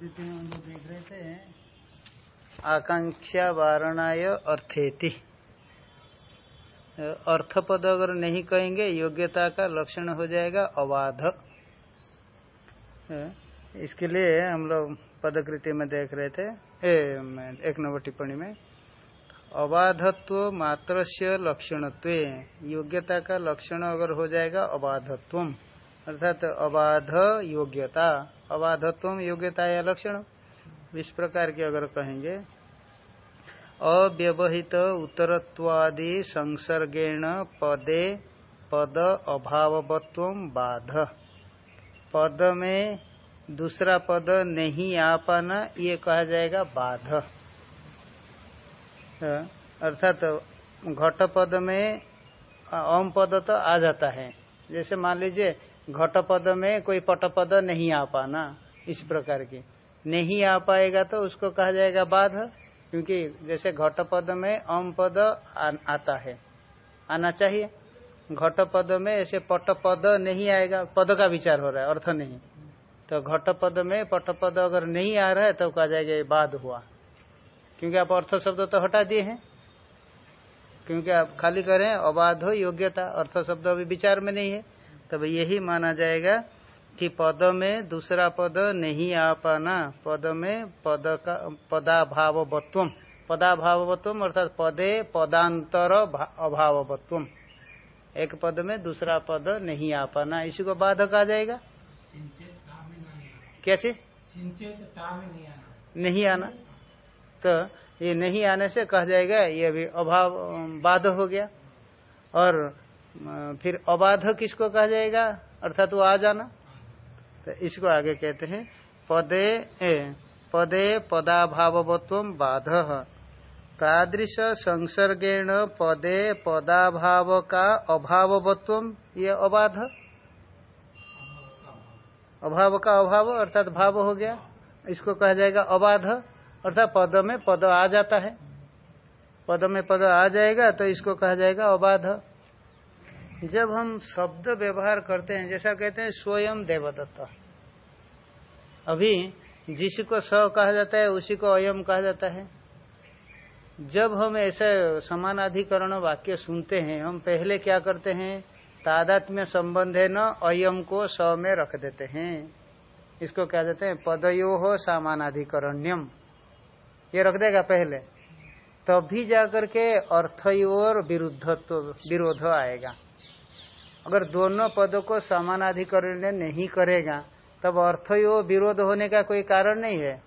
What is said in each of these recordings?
हम लोग देख रहे थे आकांक्षा वारणाय अर्थेति। अर्थ पद अगर नहीं कहेंगे योग्यता का लक्षण हो जाएगा अबाध। इसके लिए हम लोग पदकृति में देख रहे थे ए, एक नंबर टिप्पणी में अबाधत्व मात्र से लक्षणत्व। योग्यता का लक्षण अगर हो जाएगा अबाधत्व अर्थात अबाध योग्यता। अबाधत्व योग्यता या लक्षण? इस प्रकार के अगर कहेंगे। अव्यवहित उत्तरत्वादि संसर्गेण पदे पद अभावत्व बाध। पद में दूसरा पद नहीं आ पाना, ये कहा जाएगा बाध। अर्थात घट पद में अम पद तो आ जाता है। जैसे मान लीजिए घट पद में कोई पट पद नहीं आ पाना इस प्रकार की। नहीं आ पाएगा तो उसको कहा जाएगा बाध, क्योंकि जैसे घट पद में अम पद आता है, आना चाहिए। घट पद में ऐसे पट पद नहीं आएगा, पद का विचार हो रहा है, अर्थ नहीं। तो घट पद में पट पद अगर नहीं आ रहा है तो कहा जाएगा ये बाद हुआ। क्योंकि आप अर्थ शब्द तो हटा दिए हैं। क्योंकि आप खाली करें, अबाध हो योग्यता, अर्थ शब्द अभी विचार में नहीं है। तब यही माना जाएगा कि पद में दूसरा पद नहीं आ पाना पद में पद का पदाभावत्व पदाभावत्व अर्थात पदे पदांतर अभावत्व एक पद में दूसरा पद नहीं आ पाना इसी को बाधक आ जाएगा। कैसे नहीं आना। तो ये नहीं आने से कहा जाएगा ये भी अभाव बाध हो गया। और फिर अबाध किसको कहा जाएगा? अर्थात वो आ जाना। तो इसको आगे कहते हैं पदे ए, पदे पदाभावत्व बाध। कादृश संसर्गेण पदे पदाभाव का अभावत्व ये अबाध। अभाव का अभाव अर्थात भाव हो गया। इसको कहा जाएगा अबाध। अर्थात पद में पद आ जाता है। पद में पद आ जाएगा तो इसको कहा जाएगा अबाध। जब हम शब्द व्यवहार करते हैं, जैसा कहते हैं, स्वयं देवदत्त। अभी जिसको स कहा जाता है, उसी को अयम कहा जाता है। जब हम ऐसे समानाधिकरण वाक्य सुनते हैं, हम पहले क्या करते हैं, तादात्म्य संबंध है न, अयम को स में रख देते हैं। इसको क्या देते हैं, पदयो हो सामानाधिकरण्यम। ये रख देगा पहले। तभी जाकर के अर्थयोर विरुद्धत्व, विरोध आएगा। अगर दोनों पदों को समानाधिकरण नहीं करेगा, तब अर्थयो विरोध होने का कोई कारण नहीं है।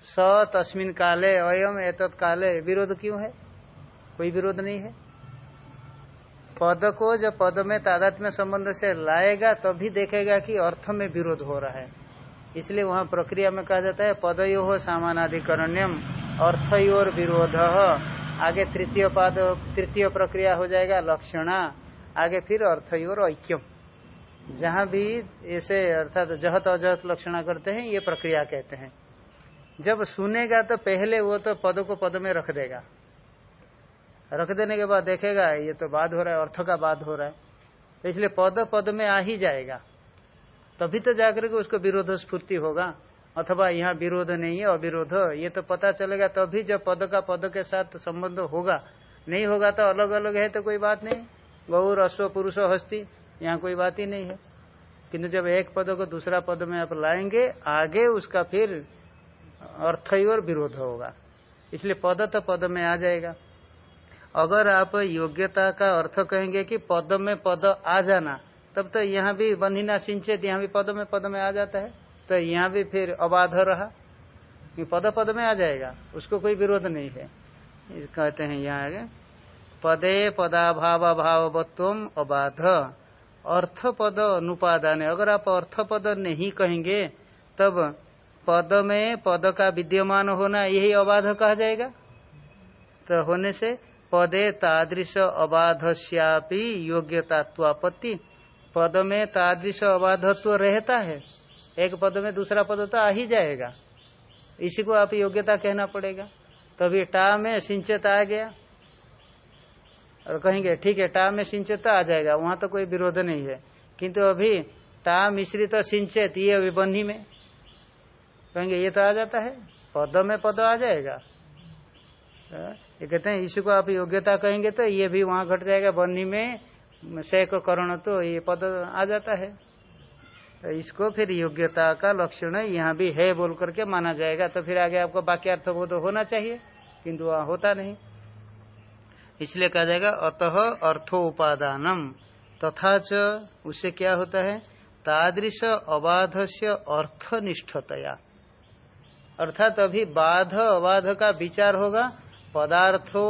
स तस्मिन काले अयम एतत् काले विरोध क्यों है? कोई विरोध नहीं है। पद को जब पद में तादात्म्य संबंध से लाएगा, तभी देखेगा कि अर्थ में विरोध हो रहा है। इसलिए वहाँ प्रक्रिया में कहा जाता है, पदयो हो सामानाधिकरण्यम, अर्थयोर विरोध। आगे तृतीय पद, तृतीय प्रक्रिया हो जाएगा, लक्षणा। आगे फिर अर्थयोर ऐक्यम। जहाँ भी ऐसे अर्थात जहत अजहत लक्षणा करते हैं, ये प्रक्रिया कहते हैं। जब सुनेगा तो पहले वो तो पद को पद में रख देगा। रख देने के बाद देखेगा, ये तो बाद हो रहा है, अर्थ का बाद हो रहा है। तो इसलिए पद पद में आ ही जाएगा। तभी तो जाकर के उसको विरोध स्फूर्ति होगा। अथवा यहाँ विरोध नहीं है, अविरोध। ये तो पता चलेगा, तभी जब पद का पद के साथ संबंध होगा। नहीं होगा तो अलग अलग है तो कोई बात नहीं। गौर अश्व पुरुष हस्ती, यहाँ कोई बात ही नहीं है। किंतु जब एक पद को दूसरा पद में आप लाएँगे, आगे उसका फिर अर्थ और विरोध होगा। इसलिए पद तो पद में आ जाएगा। अगर आप योग्यता का अर्थ कहेंगे कि पद में पद आ जाना, तब तो यहाँ भी बंधिना सिंचित, यहाँ भी पद में पद में आ जाता है। तो यहाँ भी फिर अबाध रहा। पद पद में आ जाएगा, उसको कोई विरोध नहीं है। कहते हैं यहाँ आगे। पदे पदाभाव अभावत्व अबाध। अर्थ पद अनुपादान। अगर आप अर्थ पद नहीं कहेंगे, तब पद में पद का विद्यमान होना यही अबाध कहा जाएगा। तो होने से पदे तादृश अबाधस्यापि योग्यतात्वापत्ति। पद में तादृश अबाधत्व रहता है। एक पद में दूसरा पद तो आ ही जाएगा। इसी को आप योग्यता कहना पड़ेगा। तभी टा में सिंचित आ गया। और कहेंगे, ठीक है, टा में सिंचित आ जाएगा, वहाँ तो कोई विरोध नहीं है। किंतु अभी टा मिश्रित तो सिंचित, ये अभी बन्ही में। कहेंगे, ये तो आ जाता है, पद में पद आ जाएगा। ये कहते हैं इसी को आप योग्यता कहेंगे तो ये भी वहाँ घट जाएगा बन्नी में शेख करण तो ये पद आ जाता है। तो इसको फिर योग्यता का लक्षण यहाँ भी है बोल करके माना जाएगा तो फिर आगे आपको बाक्यार्थ बोध होना चाहिए, किंतु वहाँ होता नहीं। इसलिए कहा जाएगा, अतः अर्थो उपादानम तथा च क्या होता है? तादृश अबाध से अर्थनिष्ठतया। अर्थात अभी बाध, अबाध का विचार होगा पदार्थो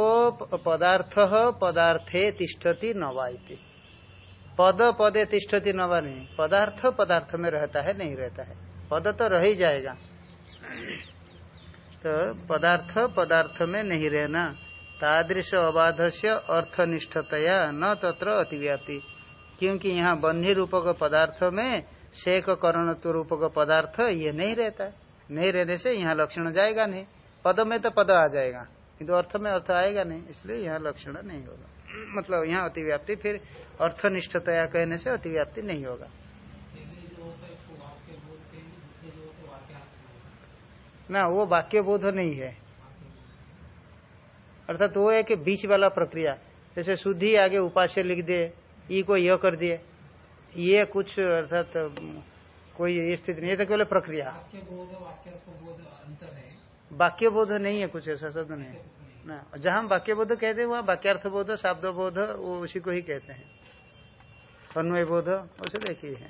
पदार्थ, पदार्थे तिष्ठति नवाइति पद, पदे तिष्ठति नवा नहीं। पदार्थ पदार्थ में रहता है, नहीं रहता है। पद तो रह ही जाएगा। तो पदार्थ पदार्थ में नहीं रहना। तादृश अबाध से अर्थनिष्ठतया न तत्र अतिव्याप्ति। क्योंकि यहाँ बन्ही रूपक पदार्थ में शेक करणत्व रूपक पदार्थ ये नहीं रहता नहीं रहने से यहाँ लक्षण जाएगा नहीं। पद में तो पद आ जाएगा, किंतु अर्थ में अर्थ आएगा नहीं, इसलिए यहाँ लक्षण नहीं होगा। मतलब यहाँ अतिव्याप्ति, फिर अर्थनिष्ठतया कहने से अतिव्याप्ति नहीं होगा। ना, वो वाक्य बोध नहीं है। अर्थात वो है कि बीच वाला प्रक्रिया। जैसे शुद्धि आगे उपास्य लिख दे ई को यह कर दिए। ये कुछ अर्थात कोई स्थिति नहीं है तो केवल प्रक्रिया। वाक्य बोध नहीं है कुछ ऐसा शब्द नहीं ना, जहाँ वाक्य बोध कहते हैं, वहाँ वाक्यार्थ बोध शाब्द बोध वो उसी को ही कहते हैं। अन्वय बोध उसे देखिए। है?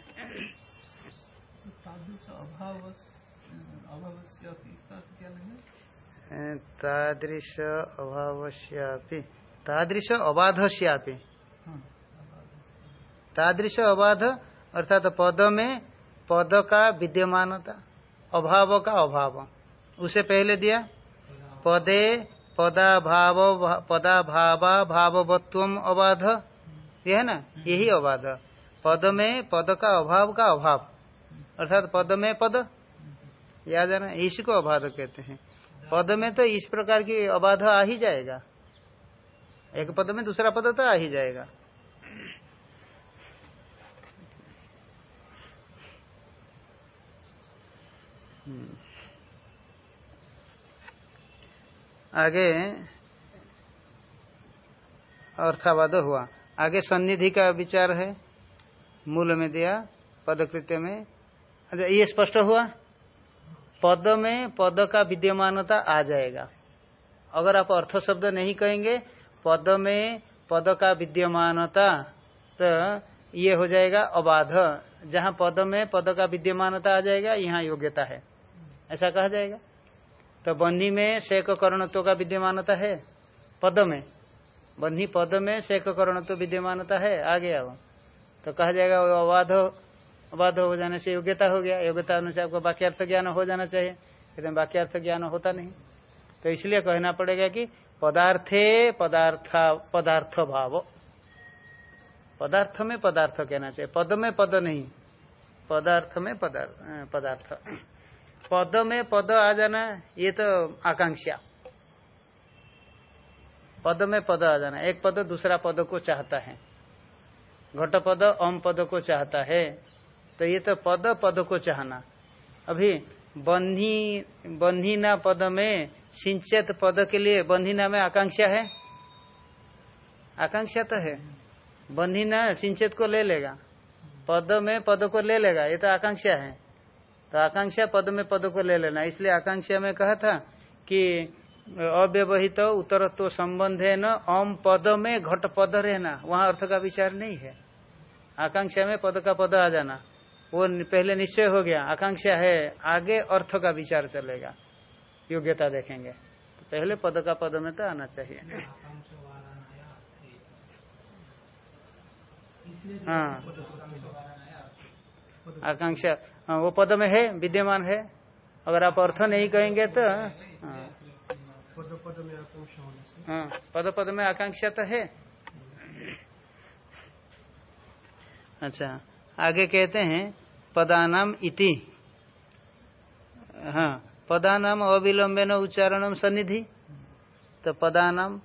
तादृश अभावश्यापि तादृश तादृश अबाध अर्थात पद में पद का विद्यमानता, अभाव का अभाव। उसे पहले दिया। पदे पदा भाव पदा भावा भावत्व अबाध। ये है ना? यही अबाध। पद में पद का अभाव का अभाव। अर्थात पद में पद। याद है ना? इसी को अबाध कहते हैं। पद में तो इस प्रकार की अबाध आ ही जाएगा। एक पद में दूसरा पद तो आ ही जाएगा। आगे अर्थावाद हुआ। आगे सन्निधि का विचार है। मूल में दिया, पदकृत्य में। अच्छा ये स्पष्ट हुआ? पद में पद का विद्यमानता आ जाएगा। अगर आप अर्थ शब्द नहीं कहेंगे पद में पद का विद्यमानता तो ये हो जाएगा अबाध। जहाँ पद में पद का विद्यमानता आ जाएगा, यहाँ योग्यता है। ऐसा कहा जाएगा। तो बन्ही में शेक करणत्व का विद्यमानता है पद में बन्ही पद में शेक करणत्व विद्यमानता है आ गया वो तो कहा जाएगा, वो अबाध अबाध हो जाने से योग्यता हो गया। योग्यता अनुसार आपको वाक्यार्थ ज्ञान हो जाना चाहिए। लेकिन वाक्यार्थ ज्ञान होता नहीं। तो इसलिए कहना पड़ेगा कि पदार्थे पदार्थ पदार्थ भाव पदार्थ में पदार्थ कहना चाहिए। पद में पद नहीं। पदार्थ में पदार्थ। पद में पद आ जाना, ये तो आकांक्षा। पद में पद आ जाना। एक पद दूसरा पद को चाहता है। घट पद, अम पद को चाहता है। तो ये तो पद पद को चाहना। अभी बन्ही, बन्हीना पद में सिंचित पद के लिए बन्हीना में आकांक्षा है? आकांक्षा तो है। बन्हीना सिंचित को ले लेगा। पद में पद को ले लेगा, ये तो आकांक्षा है। तो आकांक्षा पद में पद को ले लेना। इसलिए आकांक्षा में कहा था कि अव्यवहित उत्तरत्व संबंध है न अम पद में घट पद रहना। वहाँ अर्थ का विचार नहीं है। आकांक्षा में पद का पद आ जाना। वो पहले निश्चय हो गया आकांक्षा है आगे अर्थ का विचार चलेगा योग्यता देखेंगे। तो पहले पद का पद में तो आना चाहिए। हाँ। आकांक्षा हाँ, वो पद में है विद्यमान है। अगर आप अर्थ नहीं कहेंगे तो हाँ। हाँ पद पद में आकांक्षा तो है। अच्छा आगे कहते हैं पदानाम इति। हाँ पदानाम अविलंबन उच्चारणम सन्निधि। तो पदानाम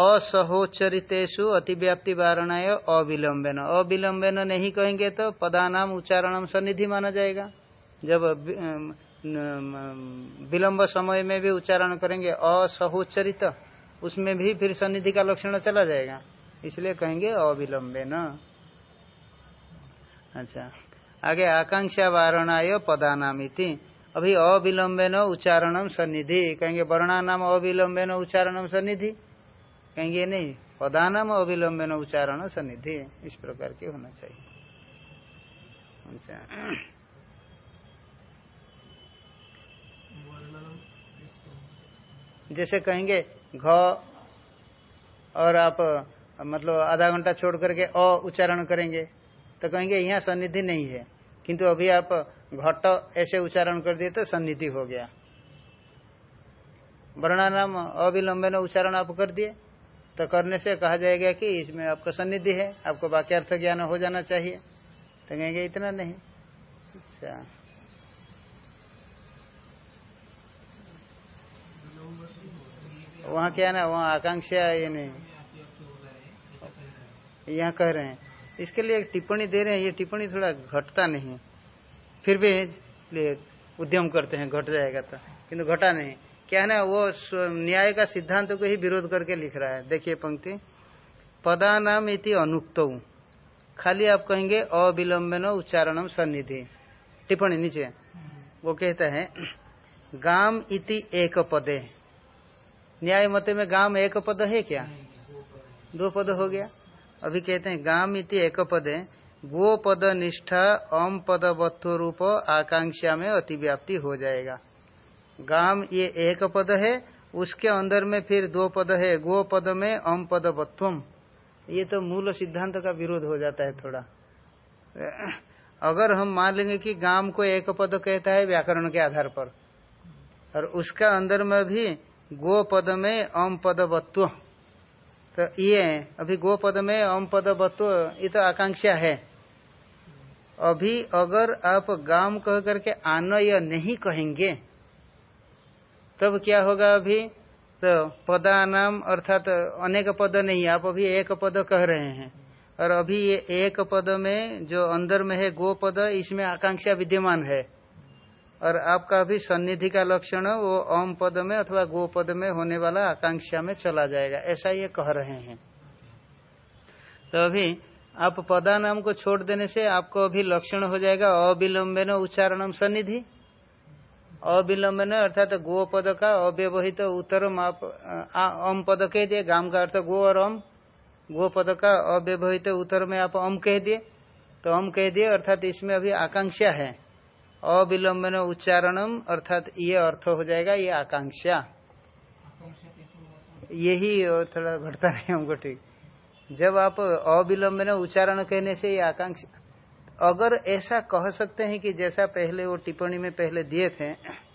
असहोचरितेशु अतिव्याप्ति वारणाय अविलंबन। अविलंबन नहीं कहेंगे तो पदानाम उच्चारणम सन्निधि माना जाएगा। जब विलंब समय में भी उच्चारण करेंगे असहोच्चरित उसमें भी फिर सन्निधि का लक्षण चला जाएगा। इसलिए कहेंगे अविलंबे न अच्छा। आगे आकांक्षा वारणाय पदानामिति। अभी अविलंबे न उच्चारणम सन्निधि। कहेंगे वर्णा नाम अविलंबे न उच्चारणम सन्निधि। कहेंगे नहीं, पदानाम अविलंबे न उच्चारण सन्निधि। इस प्रकार के होना चाहिए। अच्छा। जैसे कहेंगे घ और आप मतलब आधा घंटा छोड़ करके अ उच्चारण करेंगे। तो कहेंगे, यहाँ सन्निधि नहीं है। किंतु अभी आप घट ऐसे उच्चारण कर दिए तो सन्निधि हो गया। वर्णा नाम अविलंबन उच्चारण आप कर दिए तो करने से कहा जाएगा कि इसमें आपका सन्निधि है, आपको वाक्यार्थ ज्ञान हो जाना चाहिए। तो कहेंगे, इतना नहीं। अच्छा। वहाँ क्या ना, वहाँ आकांक्षा ये नहीं यहाँ कह रहे हैं। इसके लिए एक टिप्पणी दे रहे हैं, ये टिप्पणी थोड़ा घटता नहीं। फिर भी उद्यम करते हैं, घट जाएगा तो। किंतु घटा नहीं। क्या है ना, वो न्याय का सिद्धांत को ही विरोध करके लिख रहा है। देखिए पंक्ति। पदा नाम इति अनुक्त। खाली आप कहेंगे अविलंबन उच्चारणम सन्निधि। टिप्पणी नीचे। वो कहता है, गाम इति एक पदे। न्याय मत में गाम एक पद है क्या? दो पद हो गया। अभी कहते हैं, गाम इति एक पदे गो पद निष्ठा, अम पद वत्व रूप, आकांक्षा में अतिव्याप्ति हो जाएगा। गाम ये एक पद है, उसके अंदर में फिर दो पद है गो पद में अम पद वत्वम ये तो मूल सिद्धांत का विरोध हो जाता है थोड़ा। अगर हम मान लेंगे कि गाम को एक पद कहता है व्याकरण के आधार पर, और उसका अंदर में भी गो पद में अम पद वत्व तो ये अभी गो पद में अम पद वत्व ये तो आकांक्षा है। अभी अगर आप गाम कह करके आनय नहीं कहेंगे, तब क्या होगा अभी? तो पदा नाम अर्थात अनेक पद नहीं, आप अभी एक पद कह रहे हैं। और अभी ये एक पद में जो अंदर में है गो पद, इसमें आकांक्षा विद्यमान है। और आपका अभी सन्निधि का लक्षण वो ओम पद में अथवा गो पद में होने वाला आकांक्षा में चला जाएगा। ऐसा ये कह रहे हैं। तो अभी आप पदा नाम को छोड़ देने से आपको अभी लक्षण हो जाएगा अविलंबन उच्चारणम सन्निधि। अविलंबन अर्थात तो गो पद का अव्यवहित तो उत्तरम आप अम पद कह दिए, गाम का अर्थ गो और अम गो पद का अव्यवहित उत्तर में आप अम कह दिए। तो अम कह दिए, अर्थात इसमें अभी आकांक्षा है। अविलंबन उच्चारणम, अर्थात ये अर्थ हो जाएगा, ये आकांक्षा। यही थोड़ा घटता नहीं हमको ठीक। जब आप अविलंबन उच्चारण कहने से ये आकांक्षा, अगर ऐसा कह सकते हैं कि जैसा पहले वो टिप्पणी में पहले दिए थे,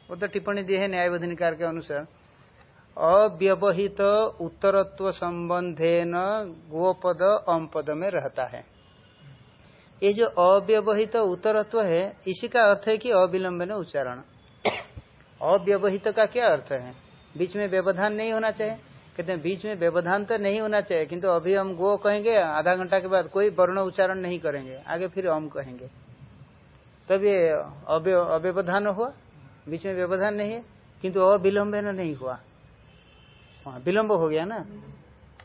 वो तो टिप्पणी दिए है न्यायबोधनिकार के अनुसार। अव्यवहित उत्तरत्व संबंधे न गोपद अम पद में रहता है। ये जो अव्यवहित उत्तरत्व है, इसी का अर्थ है कि अविलंबन उच्चारण। अव्यवहित का क्या अर्थ है? बीच में व्यवधान नहीं होना चाहिए। कहते हैं, बीच में व्यवधान तो नहीं होना चाहिए, किंतु अभी हम गो कहेंगे, आधा घंटा के बाद कोई वर्ण उच्चारण नहीं करेंगे, आगे फिर हम कहेंगे। तब ये अव्यवधान हुआ, बीच में व्यवधान नहीं है, किंतु अविलंबन नहीं हुआ। विलंब हो गया ना?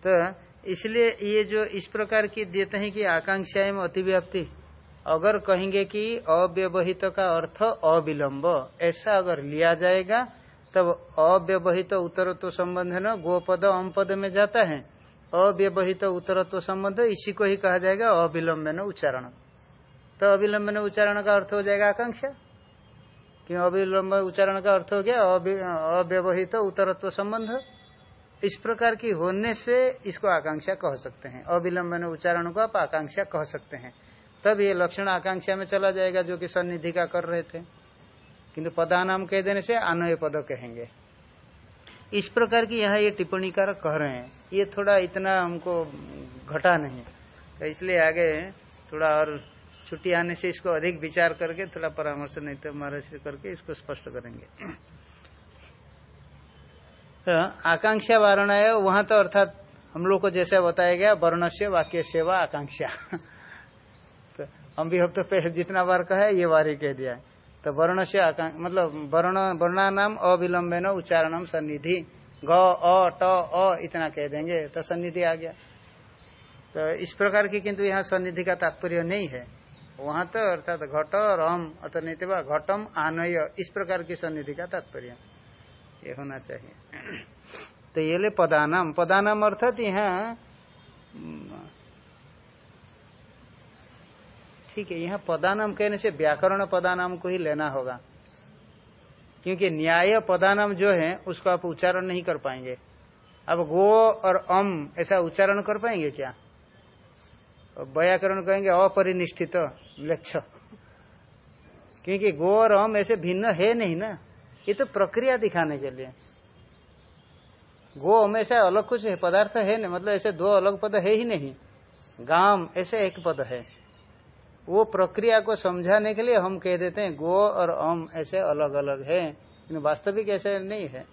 तो इसलिए ये जो इस प्रकार की देते हैं कि आकांक्षाएँ अतिव्याप्ति, अगर कहेंगे कि अव्यवहित का अर्थ अविलंब, ऐसा अगर लिया जाएगा, तब अव्यवहित उत्तरत्व संबंध न, गोपद पद में जाता है। अव्यवहित उत्तरत्व संबंध, इसी को ही कहा जाएगा अविलंब न उच्चारण। तो अविलंब उच्चारण का अर्थ हो जाएगा आकांक्षा। क्यों? अविलंब उच्चारण का अर्थ हो गया अव्यवहित उत्तरत्व संबंध। इस प्रकार की होने से इसको आकांक्षा कह सकते हैं। अविलंबन उच्चारण को आप आकांक्षा कह सकते हैं। तब ये लक्षण आकांक्षा में चला जाएगा जो कि सन्निधि का कर रहे थे। किंतु पदा नाम कह देने से अनय पद कहेंगे। इस प्रकार की यहाँ ये टिप्पणी कार कह रहे हैं। ये थोड़ा इतना हमको घटा नहीं। तो इसलिए आगे थोड़ा और छुट्टी आने से इसको अधिक विचार करके थोड़ा परामर्श नहीं तो महर्षि करके इसको स्पष्ट करेंगे। तो आकांक्षा वारणा है, वहाँ तो अर्थात हम लोग को जैसा बताया गया वर्ण से वाक्य सेवा आकांक्षा। तो हम भी अब तो जितना बार कहा, ये बार ही कह दिया तो वर्ण से मतलब वर्ण वर्णा नाम अविलंबे न उच्चारणम सन्निधि, ग, अ, ट, अ इतना कह देंगे तो सन्निधि आ गया। तो इस प्रकार की किंतु यहाँ सन्निधि का तात्पर्य नहीं है। वहाँ तो अर्थात घट और हम अतः नहीं घटम, आनय, इस प्रकार की सन्निधि का तात्पर्य। ये होना चाहिए। तो ये ले पदानाम। पदानाम अर्थात यहाँ ठीक है, यहाँ पदानाम कहने से व्याकरण पदानाम को ही लेना होगा। क्योंकि न्याय पदानाम जो है, उसको आप उच्चारण नहीं कर पाएँगे। अब गो और अम, ऐसा उच्चारण कर पाएँगे क्या? व्याकरण कहेंगे अपरिनिष्ठित लक्ष्य। क्योंकि गो और अम ऐसे भिन्न है नहीं ना? ये तो प्रक्रिया दिखाने के लिए। गो हमेशा अलग कुछ है पदार्थ है नहीं मतलब ऐसे दो अलग पद है ही नहीं। गाम ऐसे एक पद है। वो प्रक्रिया को समझाने के लिए हम कह देते हैं, गो और अम ऐसे अलग अलग है वास्तविक ऐसे नहीं है।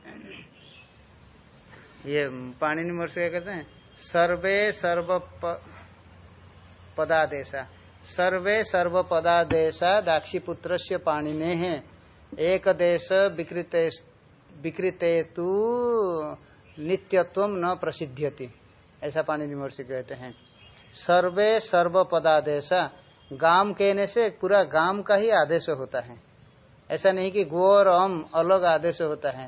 ये पाणी मोर्च क्या कहते हैं? सर्वे सर्व पदादेशा। सर्वे सर्व पदादेशा दाक्षीपुत्र से पाणी पाणिने। है एक देश विकृते विकृते नित्यत्व न प्रसिद्ध्यति। ऐसा पाणी महर्षि कहते हैं। सर्वे सर्व पदादेशा गाम कहने से पूरा गाम का ही आदेश होता है। ऐसा नहीं कि गो और अम अलग आदेश होता है।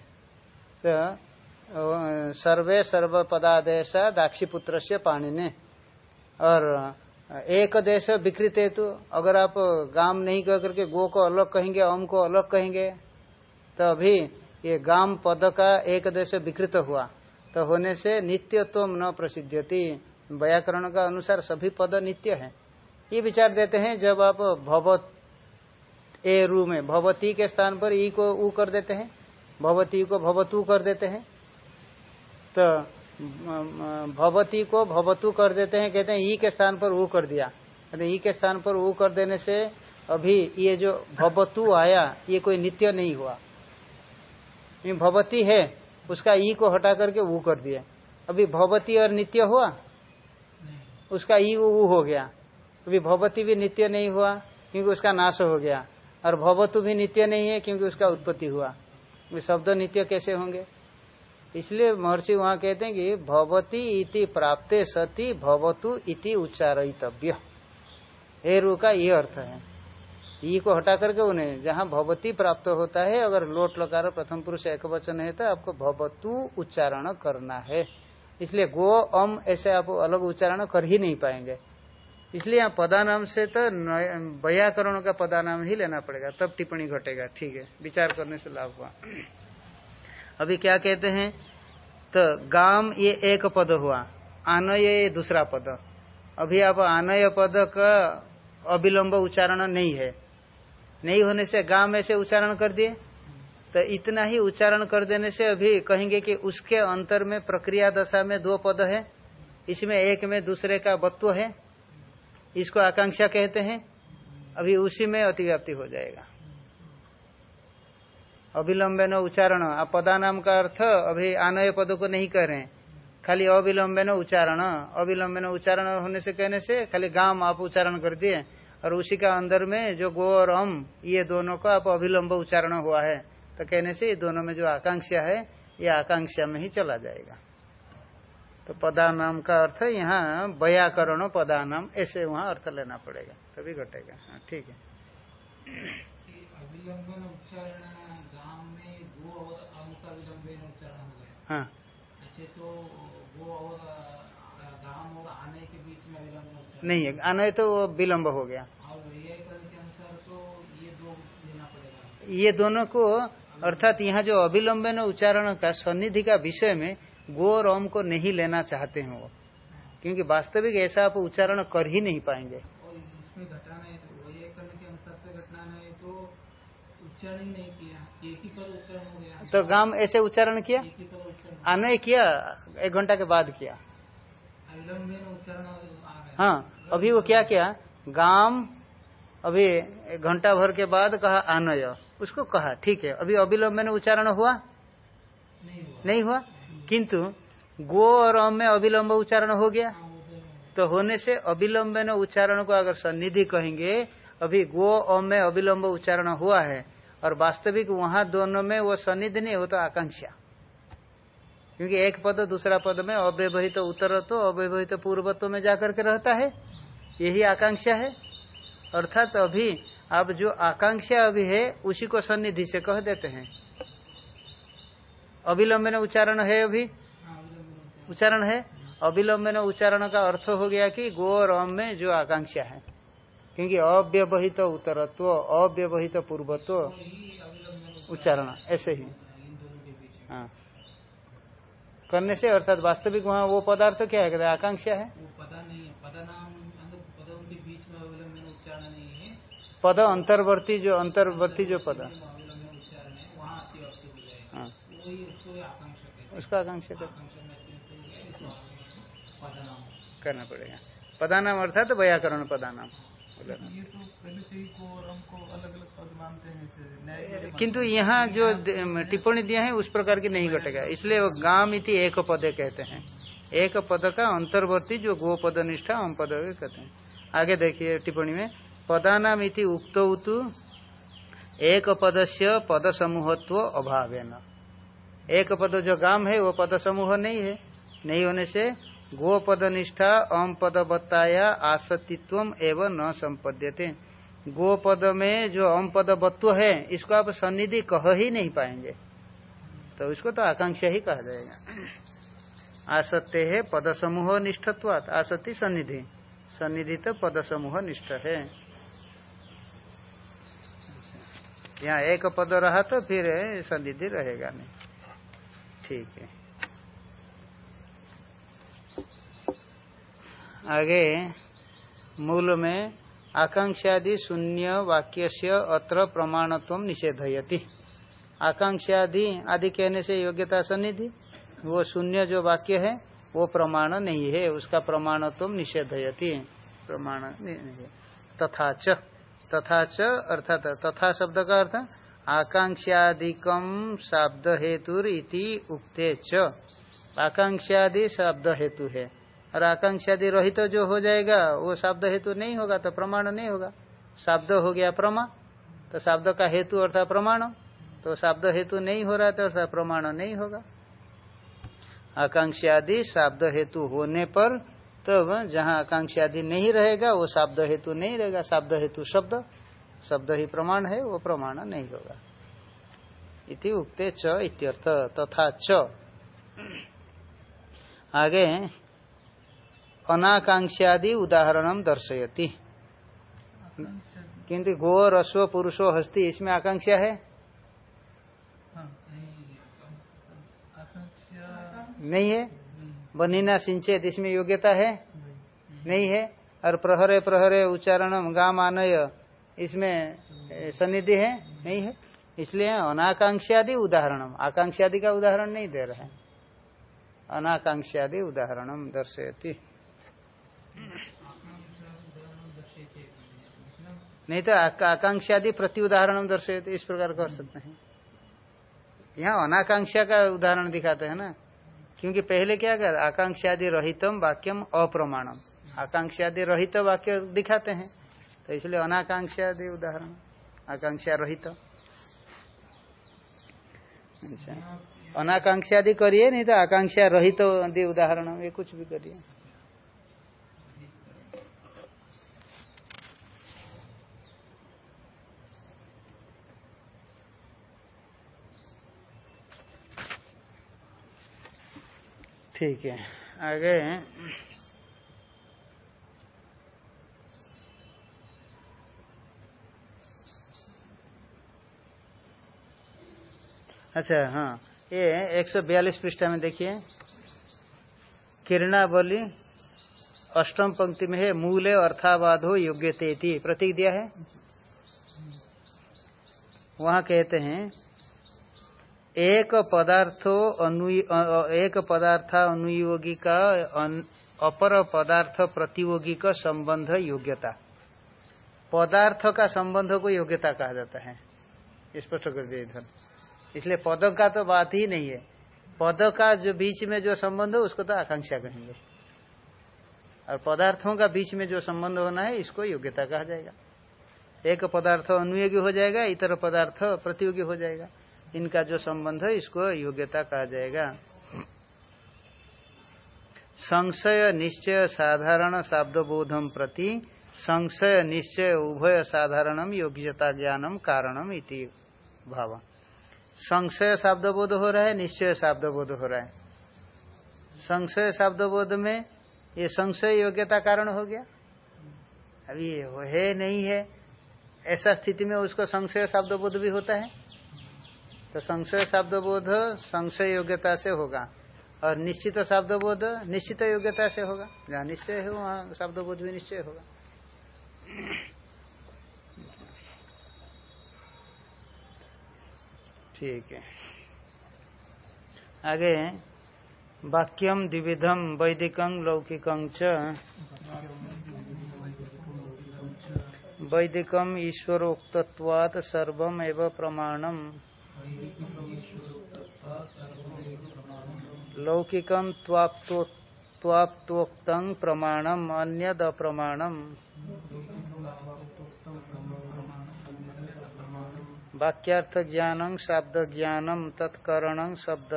तो सर्वे सर्व पदादेश दाक्षी पुत्र से पाणी ने और, एक देश विकृत हेतु अगर आप गाम नहीं कह करके गो को अलग कहेंगे, अम को अलग कहेंगे तो अभी ये गाम पद का एक देश विकृत हुआ। तो होने से नित्यत्व न प्रसिद्धति व्याकरण का अनुसार सभी पद नित्य है। ये विचार देते हैं, जब आप भवत ए रू में, भवती के स्थान पर ई को ऊ कर देते हैं, भवती को भवतु कर देते हैं तो भवती को भवतु कर देते हैं, कहते हैं ई के स्थान पर ऊ कर दिया। कहते ई के स्थान पर ऊ कर देने से अभी ये जो भवतु आया, ये कोई नित्य नहीं हुआ। भवती है उसका ई को हटा करके ऊ कर दिया। अभी भवती और नित्य हुआ? उसका ई ऊ हो गया। अभी भवती भी नित्य नहीं हुआ क्योंकि उसका नाश हो गया। और भवतु भी नित्य नहीं है क्योंकि उसका उत्पत्ति हुआ। शब्द नित्य कैसे होंगे? इसलिए महर्षि वहाँ कहते हैं कि भवती इति प्राप्त सती भवतु इति उच्चारितव्य हे रू का ये अर्थ है। ई को हटा करके उन्हें, जहाँ भवती प्राप्त होता है, अगर लोट लकार प्रथम पुरुष एक वचन है तो आपको भवतु उच्चारण करना है। इसलिए गो, अम, ऐसे आप अलग उच्चारण कर ही नहीं पाएँगे। इसलिए यहाँ पदानाम से तो व्याकरण का पदानाम ही लेना पड़ेगा, तब टिप्पणी घटेगा, ठीक है। विचार करने से लाभ हुआ। अभी क्या कहते हैं? तो गाम ये एक पद हुआ, आनय ये दूसरा पद। अभी आप आनय पद का अविलंब उच्चारण नहीं है। नहीं होने से गाँव में से उच्चारण कर दिए? तो इतना ही उच्चारण कर देने से अभी कहेंगे कि उसके अंतर में प्रक्रिया दशा में दो पद है। इसमें एक में दूसरे का वत्व है। इसको आकांक्षा कहते हैं। अभी उसी में अतिव्याप्ति हो जाएगा। अविलंबन उच्चारण। आप पदा नाम का अर्थ अभी आनय पदों को नहीं कह रहे हैं। खाली अविलंबन उच्चारण। अविलंबन उच्चारण होने से कहने से खाली गाँव आप उच्चारण कर दिए। और उसी का अंदर में जो गो और अम ये दोनों का आप अभिलंब उच्चारण हुआ है। तो कहने से ये दोनों में जो आकांक्षा है ये आकांक्षा में ही चला जाएगा। तो पदानाम का अर्थ यहाँ व्याकरण पदानाम ऐसे वहाँ अर्थ लेना पड़ेगा। तभी घटेगा। हाँ ठीक है। हाँ तो आने के बीच में नहीं है। आने तो वो विलम्ब हो गया। ये तो ये पड़ेगा। ये दोनों को अर्थात यहाँ जो अविलंबन उच्चारण का सन्निधि का विषय में गो और ओम को नहीं लेना चाहते हैं वो। क्योंकि वास्तविक ऐसा आप उच्चारण कर ही नहीं पाएँगे। तो गाँव ऐसे उच्चारण किया? आने किया। एक घंटा के बाद किया। हाँ अभी वो क्या क्या? गाम अभी घंटा भर के बाद कहा आनय। उसको कहा ठीक है अभी अविलंब में उच्चारण हुआ? नहीं हुआ, नहीं हुआ? किंतु गो और अम में अविलंब उच्चारण हो गया? तो होने से अविलंब उच्चारण को अगर सन्निधि कहेंगे अभी गो ओम में अविलंब उच्चारण हुआ है और वास्तविक वहाँ दोनों में वो सन्निधि नहीं वो तो आकांक्षा। क्योंकि एक पद दूसरा पद में अव्यवहित तो उत्तर तो अव्यवहित तो पूर्वत्व में जाकर के रहता है। यही आकांक्षा है। अर्थात अभी आप जो आकांक्षा अभी है, उसी को सन्निधि से कह देते हैं। अविलंबन उच्चारण है अभी? उच्चारण है? अविलंबन उच्चारण का अर्थ हो गया कि गो और अम में जो आकांक्षा है। क्योंकि अव्यवहित उत्तरत्व, अव्यवहित पूर्वत्व, उच्चारण, ऐसे ही। हाँ। करने से अर्थात वास्तविक वहाँ वो पदार्थ क्या है कहते आकांक्षा है? पद अंतर्वर्ती जो अंतर्वर्ती जो पद। हाँ उसका आकांक्षा करना पड़ेगा। पदानाम अर्थात व्याकरण पदानाम किंतु यहाँ जो टिप्पणी दिया है उस प्रकार की नहीं घटेगा। इसलिए वो गाम इति एक पद कहते हैं। एक पद का अंतर्वर्ती जो गो पद निष्ठा हम पद कहते हैं। आगे देखिए टिप्पणी में। पदानाम इति उक्त एक पद से पद समूहत्व अभाव एक पद जो गाम है वो पद समूह नहीं है। नहीं होने से गो पद निष्ठा अम पद बताया आसतित्व एवं न संपद्यते। गो पद में जो अम पद बत्व है, इसको आप सन्निधि कह ही नहीं पाएँगे। तो उसको तो आकांक्षा ही कहा जाएगा आसत्य है पद समूह निष्ठत्वात आसत्य सन्निधि। सन्निधि तो पद समूह निष्ठ है। यहाँ एक पद रहा तो फिर सन्निधि रहेगा नहीं। ठीक है। आगे मूल में आकांक्षादि शून्य वाक्य से अत्र प्रमाणत्व निषेधयति। आकांक्षादि आदि कहने से योग्यता सन्निधि, वो शून्य जो वाक्य है, वो प्रमाण नहीं है, उसका प्रमाणत्व निषेधयति। प्रमाण तथा च तथा च अर्थात तथा शब्द का अर्थ आकांक्षादिकम शब्द हेतु इति उक्ते च। आकांक्षादि शब्द हेतु है। और आकांक्षादि रहित तो जो हो जाएगा, वो शब्द हेतु नहीं होगा तो प्रमाण नहीं होगा। शब्द हो गया प्रमा तो शब्द का हेतु अर्थात प्रमाण। तो शब्द हेतु नहीं हो रहा तो अर्थात प्रमाण नहीं होगा। आकांक्षादि शब्द हेतु होने पर, तब जहाँ आकांक्षादि नहीं रहेगा, वो शब्द हेतु नहीं रहेगा। शब्द हेतु शब्द शब्द ही प्रमाण है, वो प्रमाण नहीं होगा। इति उक्ते च इत्यर्थ तथा च। आगे अनाकांक्षादि उदाहरण दर्शयति। किंतु गो रस्व पुरुषो, हस्ती, इसमें आकांक्षा है? नहीं है? बनीना सिंचेत, इसमें योग्यता है? नहीं है? और प्रहरे प्रहरे, उच्चारण गाम आनय इसमें सनिधि है? नहीं है? इसलिए अनाकांक्षादि उदाहरण, आकांक्षादि का उदाहरण नहीं दे रहे अनाकांक्षादि उदाहरण दर्शयती। नहीं तो आकांक्षा आदि प्रति उदाहरण दर्शे इस प्रकार कर सकते हैं। यहाँ अनाकांक्षा का उदाहरण दिखाते हैं ना? क्योंकि पहले क्या कर, आकांक्षादि रहितम वाक्यम अप्रमाणम। आकांक्षादि रहित वाक्य दिखाते हैं तो इसलिए अनाकांक्षादि उदाहरण। आकांक्षा रहित। अच्छा। अनाकांक्षादि करिए, नहीं तो आकांक्षा रहित उदाहरण, ये कुछ भी करिए। ठीक है। आगे। अच्छा हाँ। ये 142 पृष्ठा में देखिए। किरणावली अष्टम पंक्ति में है, मूले अर्थावाद हो योग्य प्रतीक दिया है। वहाँ कहते हैं एक पदार्थो एक पदार्थ अनुयोगी का अपर पदार्थ प्रतियोगी का संबंध योग्यता। पदार्थ का संबंध को योग्यता कहा जाता है। स्पष्ट कर दिया इधर। इसलिए पद का तो बात ही नहीं है। पद का जो बीच में जो संबंध हो, उसको तो आकांक्षा कहेंगे। और पदार्थों का बीच में जो संबंध होना है, इसको योग्यता कहा जाएगा। एक पदार्थ अनुयोगी हो जाएगा, इतर पदार्थ प्रतियोगी हो जाएगा। इनका जो संबंध है, इसको योग्यता कहा जाएगा। संशय, निश्चय, साधारण, शाब्दबोधम प्रति संशय, निश्चय, उभय, साधारणम, योग्यता ज्ञानम, कारणम इति भाव। संशय, शाब्दबोध हो रहा है, निश्चय, शाब्दबोध हो रहा है। संशय, शाब्दबोध में ये संशय, योग्यता कारण हो गया। अभी है, नहीं है, ऐसा स्थिति में उसको संशय शब्द भी होता है। तो संशय शब्द बोध संशय योग्यता से होगा। और निश्चित शब्द बोध निश्चित योग्यता से होगा। जहाँ निश्चय है, वहाँ शब्द बोध भी निश्चय होगा। ठीक है। आगे, वाक्यम द्विविधम वैदिकं लौकिकं च। वैदिकम ईश्वरोक्तवात सर्वम एवं प्रमाणम। लौकिकम त्वाप्तोक्त प्रमाणम अन्यद अप्रमाणम वाक्यार्थ ज्ञान शाब्द ज्ञानम तत्कर्ण, शब्द।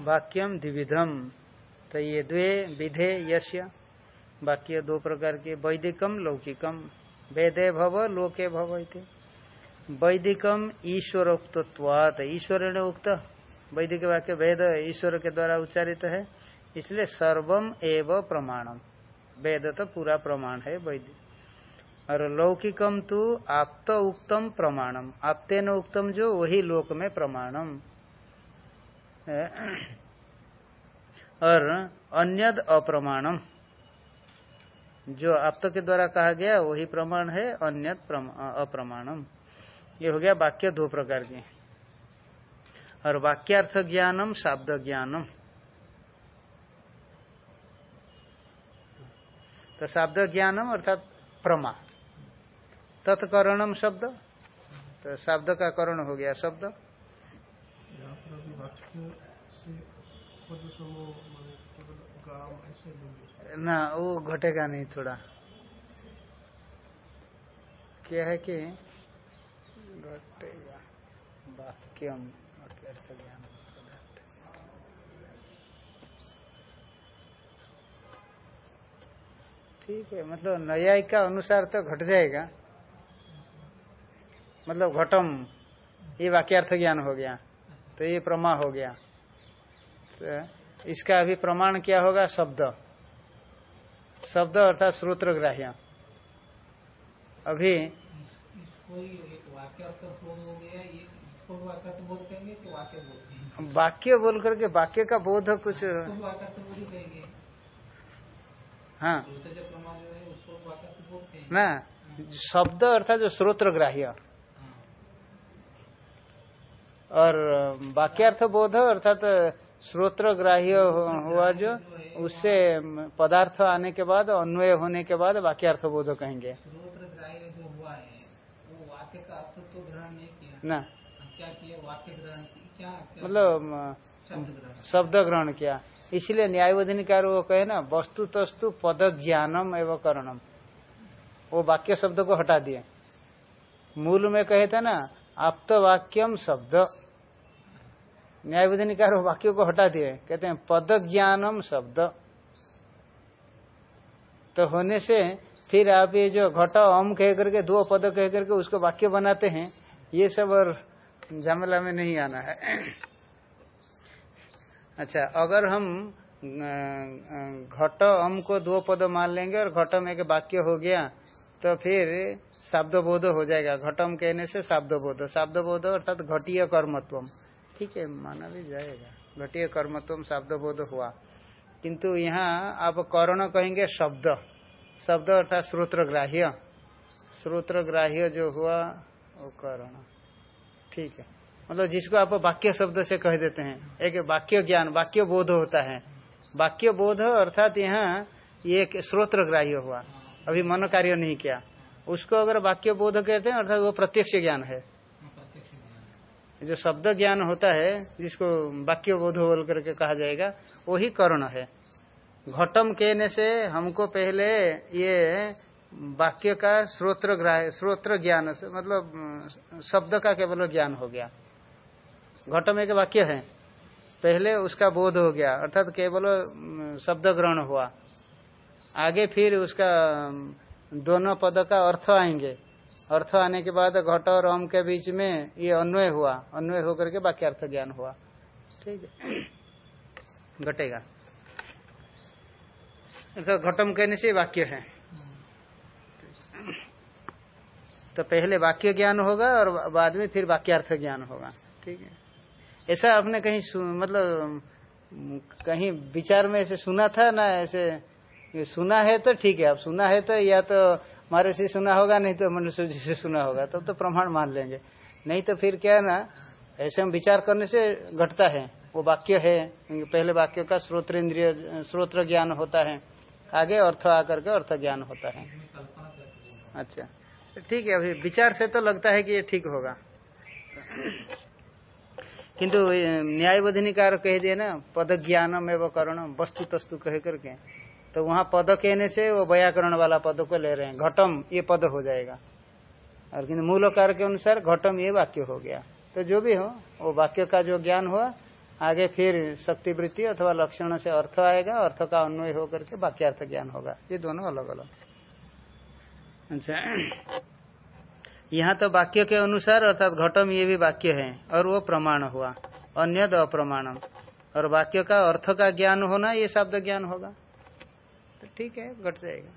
वाक्यम द्विविधम तो ये द्वे विधे यश्य वाक्य दो प्रकार के वैदिकम लौकिकम वेदे भव, लोके भव इति। वैदिकम ईश्वरोक्तत्वात। ईश्वर ने उक्त। वैदिक वाक्य वेद ईश्वर के द्वारा उच्चारित है। इसलिए सर्वम एव प्रमाणम। वेद तो पूरा प्रमाण है वैदिक। और लौकिकम तो आप्त उक्तम प्रमाणम। आप्तेन उक्तम जो, वही लोक में प्रमाणम। और अन्यद अप्रमाणम। जो आप तो के द्वारा कहा गया, वही प्रमाण है अन्य अप्रमाणम। ये हो गया वाक्य दो प्रकार के। और वाक्यार्थ ज्ञानम, शाब्द ज्ञानम। तो शाब्द ज्ञानम अर्थात प्रमा। तत्करणम शब्द। तो शब्द का करण हो गया शब्द। ना, वो घटेगा नहीं थोड़ा। क्या है कि घटेगा? वाक्यम ज्ञान ठीक है मतलब न्याय का अनुसार तो घट जाएगा। मतलब घटम, ये वाक्यार्थ ज्ञान हो गया तो ये प्रमा हो गया। तो इसका अभी प्रमाण क्या होगा? शब्द। शब्द अर्थात श्रोत्र ग्राह्य। अभी वाक्य बोल करके वाक्य का बोध कुछ हाँ ना शब्द अर्थात जो श्रोत्र ग्राह्य। और वाक्यार्थ बोध अर्थात श्रोत्र ग्राह्य हुआ जो उससे पदार्थ आने के बाद अन्वय होने के बाद वाक्यार्थ बोध कहेंगे। ना। क्या किया? वाक्य ग्रहण क्या। मतलब शब्द ग्रहण किया। इसलिए न्यायवधिनिकार वो कहे ना वस्तु तस्तु पद ज्ञानम एवं करणम। वो वाक्य शब्द को हटा दिए। मूल में कहे थे ना आप्त वाक्यम शब्द। न्याय निकार वाक्यों को हटा दिए। कहते हैं पद ज्ञानम शब्द। तो होने से फिर आप ये जो घट अम कह करके, दो पद कह करके उसको वाक्य बनाते हैं, ये सब और झमेला में नहीं आना है। अच्छा अगर हम घट अम को दो पद मान लेंगे और घटम एक वाक्य हो गया तो फिर शब्द बोध हो जाएगा। घटम कहने से शब्द बोध शब्द बोध अर्थात घटीय कर्मत्व ठीक है, माना भी जाएगा। घटिया कर्मत्व शब्द बोध हुआ। किंतु यहाँ आप कर्ण कहेंगे शब्द। शब्द अर्थात श्रोत्र ग्राह्य श्रोत्र ग्राह्य जो हुआ, वो कर्ण। ठीक है। मतलब जिसको आप वाक्य शब्द से कह देते हैं। एक वाक्य ज्ञान, वाक्य बोध होता है। वाक्य बोध अर्थात यहाँ ये श्रोत्र ग्राह्य हुआ। अभी मन कार्य नहीं किया। उसको अगर वाक्य बोध कहते हैं, अर्थात वो प्रत्यक्ष ज्ञान है। जो शब्द ज्ञान होता है, जिसको वाक्य बोध बोल करके कहा जाएगा, वही कर्ण है। घटम कहने से हमको पहले ये वाक्य का स्रोत्र ग्राह श्रोत्र ज्ञान मतलब शब्द का केवल ज्ञान हो गया। घटम एक वाक्य है। पहले उसका बोध हो गया, अर्थात केवल शब्द ग्रहण हुआ। आगे फिर उसका दोनों पद का अर्थ आएँगे। अर्थ आने के बाद घट और अम के बीच में ये अन्वय हुआ। अन्वय होकर के वाक्य अर्थ ज्ञान हुआ। ठीक है। घटेगा। अर्थात घटम कहने से वाक्य है। तो पहले वाक्य ज्ञान होगा और बाद में फिर वाक्यार्थ ज्ञान होगा। ठीक है। ऐसा आपने कहीं मतलब कहीं विचार में ऐसे सुना था ना, ऐसे सुना है तो ठीक है, आप सुना है तो या तो से सुना होगा नहीं तो मनुष्य जी से सुना होगा तब तो, तो प्रमाण मान लेंगे। नहीं तो फिर क्या है ना ऐसे हम विचार करने से घटता है। वो वाक्य है पहले वाक्य का स्रोत्र इंद्रिय स्रोत्र ज्ञान होता है। आगे अर्थ आकर के अर्थ ज्ञान होता है। अच्छा। ठीक है अभी विचार से तो लगता है कि ये ठीक होगा। किंतु न्यायबोधिनिकार कह दिए ना पद ज्ञानम एवं करण वस्तु तस्तु कह करके। तो वहाँ पद कहने से वो व्याकरण वाला पद को ले रहे हैं। घटम, ये पद हो जाएगा। और किन्तु मूल कार के अनुसार घटम ये वाक्य हो गया। तो जो भी हो, वो वाक्य का जो ज्ञान हुआ, आगे फिर शक्तिवृत्ति अथवा लक्षण से अर्थ आएगा, अर्थ का अन्वय होकर के वाक्यार्थ ज्ञान होगा। ये दोनों अलग अलग अच्छा। यहाँ तो वाक्य के अनुसार अर्थात घटम ये भी वाक्य है, और वो प्रमाण हुआ। अन्य अप्रमाणम। और वाक्य का अर्थ का ज्ञान होना, ये शब्द ज्ञान होगा। तो ठीक है, घट जाएगा।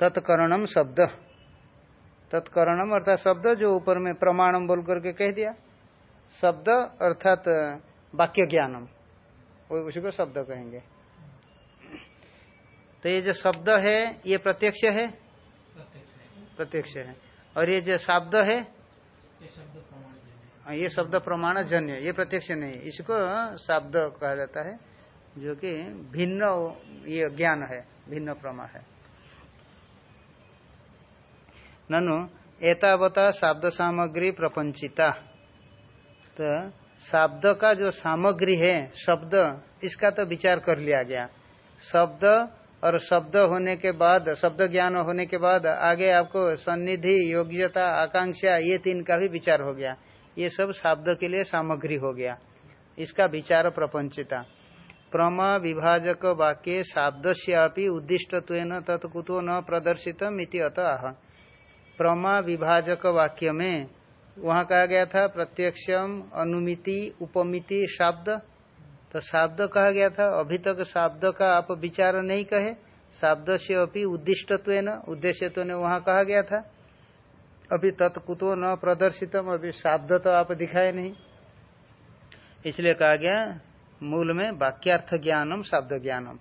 तत्करणम शब्द। तत्कर्णम अर्थात शब्द जो ऊपर में प्रमाणम बोल करके कह दिया। शब्द अर्थात वाक्य ज्ञानम उसी को शब्द कहेंगे। तो ये जो शब्द है, ये प्रत्यक्ष है? प्रत्यक्ष है। और ये जो शब्द है? ये शब्द प्रमाण जन्य। ये प्रत्यक्ष नहीं। इसको शब्द कहा जाता है। जो कि भिन्न ये ज्ञान है, भिन्न प्रमा है। ननु, एतावता शब्द सामग्री प्रपंचिता। तो शब्द का जो सामग्री है, शब्द, इसका तो विचार कर लिया गया। शब्द और शब्द होने के बाद, शब्द ज्ञान होने के बाद आगे आपको सन्निधि, योग्यता, आकांक्षा, ये तीन का भी विचार हो गया। ये सब शब्द के लिए सामग्री हो गया। इसका विचार प्रपंचिता। प्रमा विभाजक वाक्य शाब्द से उद्दिष्ट तत्कुतो न प्रदर्शित मिति अत। प्रमा विभाजक वाक्य में वहाँ कहा गया था, प्रत्यक्षम, अनुमिति, उपमिति, शाब्द। तो शब्द कहा गया था, अभी तक शाब्द का आप विचार नहीं कहे शाब्द से अभी उद्दिष्टत्व उद्देश्य तो ने वहाँ कहा गया था। अभी तत्कुतो न प्रदर्शितम, अभी शाब्द तो आप दिखाए नहीं। इसलिए कहा गया मूल में वाक्यार्थ ज्ञानम शब्द ज्ञानम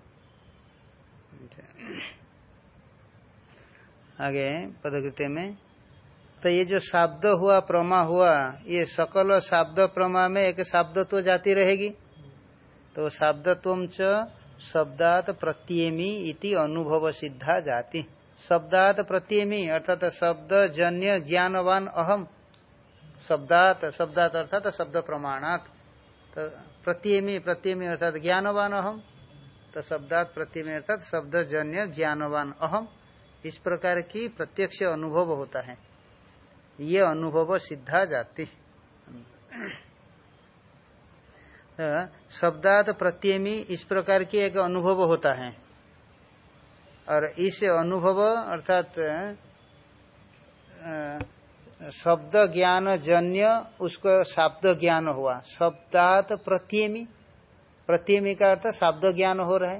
आगे पदकृत्य में तो ये जो शब्द हुआ, प्रमा हुआ, ये सकल शब्द प्रमा में एक शब्द तो जाती रहेगी। तो शब्दत्व च शब्दात प्रत्येमी इति अनुभव सिद्धा जाति। शब्दात प्रत्येमी अर्थात शब्द जन्य ज्ञानवान अहम। शब्दात शब्दात अर्थात शब्द प्रमाणात। तो प्रत्येमी प्रत्येमी अर्थात ज्ञानवान अहम तो शब्दात प्रत्येमी अर्थात शब्द जन्य ज्ञानवान अहम इस प्रकार की प्रत्यक्ष अनुभव होता है। ये अनुभव सिद्धा जाति। शब्दात प्रत्ययमी इस प्रकार की एक अनुभव होता है। और इस अनुभव अर्थात शब्द ज्ञान जन्य उसको शब्द ज्ञान हुआ। शब्दात प्रत्ययमी प्रत्ययमी का अर्थ शब्द ज्ञान हो रहा है।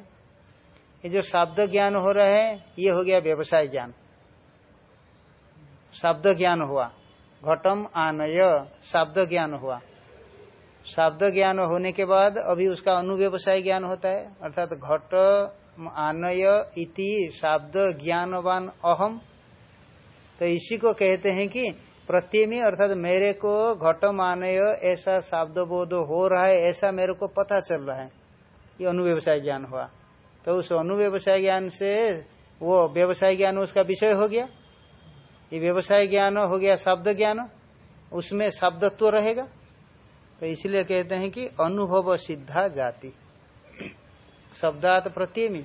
ये जो शब्द ज्ञान हो रहा है, ये हो गया व्यवसाय ज्ञान। शब्द ज्ञान हुआ। घटम आनय शब्द ज्ञान हुआ। शब्द ज्ञान होने के बाद अभी उसका अनुव्यवसाय ज्ञान होता है। अर्थात घट आनय इति शब्द ज्ञानवान अहम। तो इसी को कहते हैं कि प्रत्यमी अर्थात मेरे को घट मानय ऐसा शब्द बोध हो रहा है, ऐसा मेरे को पता चल रहा है। ये अनुव्यवसाय ज्ञान हुआ। तो उस अनुव्यवसाय ज्ञान से वो व्यवसाय ज्ञान उसका विषय हो गया। ये व्यवसाय ज्ञान हो गया शब्द ज्ञान, उसमें शब्दत्व रहेगा। तो इसलिए कहते हैं कि अनुभव सिद्धा जाति। शब्दात प्रत्यमी,